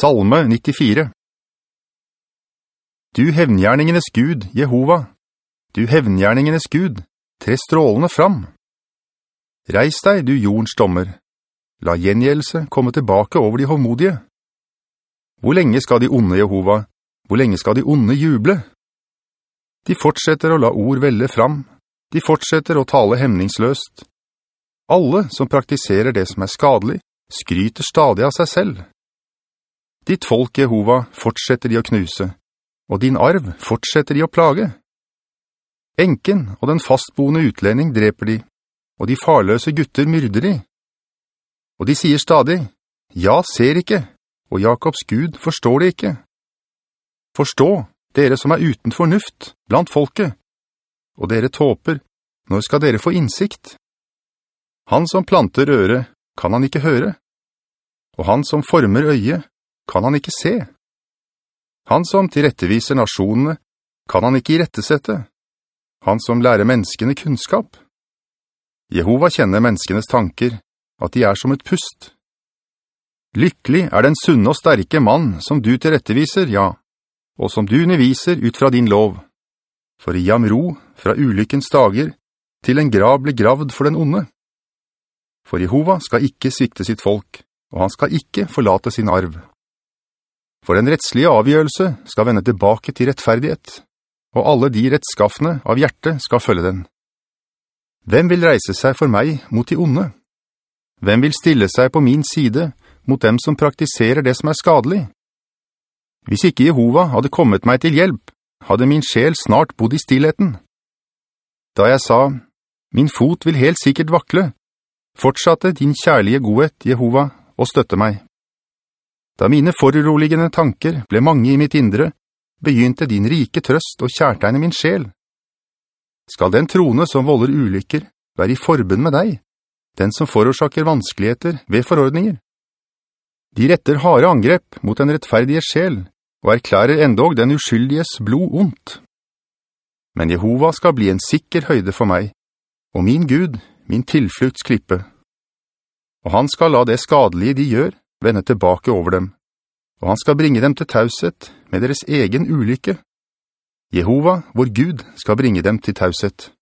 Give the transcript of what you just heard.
Salme 94 Du hevngjerningenes Gud, Jehova, du hevngjerningenes Gud, tre strålene fram. Reis deg, du jordens dommer. La gjengjeldelse komme tilbake over de hovmodige. Hvor lenge skal de onde, Jehova? Hvor lenge skal de onde juble? De fortsetter å la ord velle fram. De fortsetter å tale hemningsløst. Alle som praktiserer det som er skadelig, skryter stadig av seg selv. Ditt folk, Jehova, fortsetter de å knuse, og din arv fortsetter de å plage. Enken og den fastboende utlending dreper de, og de farløse gutter myrder de. Og de sier stadig, ja, ser ikke, og Jakobs Gud forstår det ikke. Forstå, dere som er uten fornuft, blant folket, og dere tåper, når skal dere få innsikt? Han som planter øre, kan han ikke høre, og han som former øye, kan han ikke se. Han som tilretteviser nasjonene, kan han ikke irettesette. Han som lærer menneskene kunnskap. Jehova kjenner menneskenes tanker, at de er som et pust. Lykkelig er den sunne og sterke mann som du tilretteviser, ja, og som du underviser ut fra din lov. For i ham ro fra ulykkens dager, til en grav blir gravd for den onde. For Jehova skal ikke svikte sitt folk, og han skal ikke forlate sin arv. For den rettslige avgjørelse skal vende tilbake til rettferdighet, og alle de rettskaffene av hjerte skal følge den. Hvem vil reise seg for meg mot de onde? Hvem vil stille seg på min side mot dem som praktiserer det som er skadelig? Hvis ikke Jehova hadde kommet meg til hjelp, hadde min sjel snart bodd i stillheten. Da jeg sa, min fot vil helt sikkert vakle, fortsatte din kjærlige godhet, Jehova, å støtte meg. Da mine foruroligende tanker ble mange i mitt indre, begynte din rike trøst og kjærtegne min sjel. Skal den trone som volder ulykker være i forbund med deg, den som forårsaker vanskeligheter ved forordninger? De retter harde angrep mot den rettferdige sjel, og erklærer endog den uskyldiges blod ondt. Men Jehova skal bli en sikker høyde for meg, og min Gud, min tilfluktsklippe. Og han skal la det skadelige de gjør, vende tilbake over dem, og han skal bringe dem til tauset med deres egen ulykke. Jehova, vår Gud, skal bringe dem til tauset.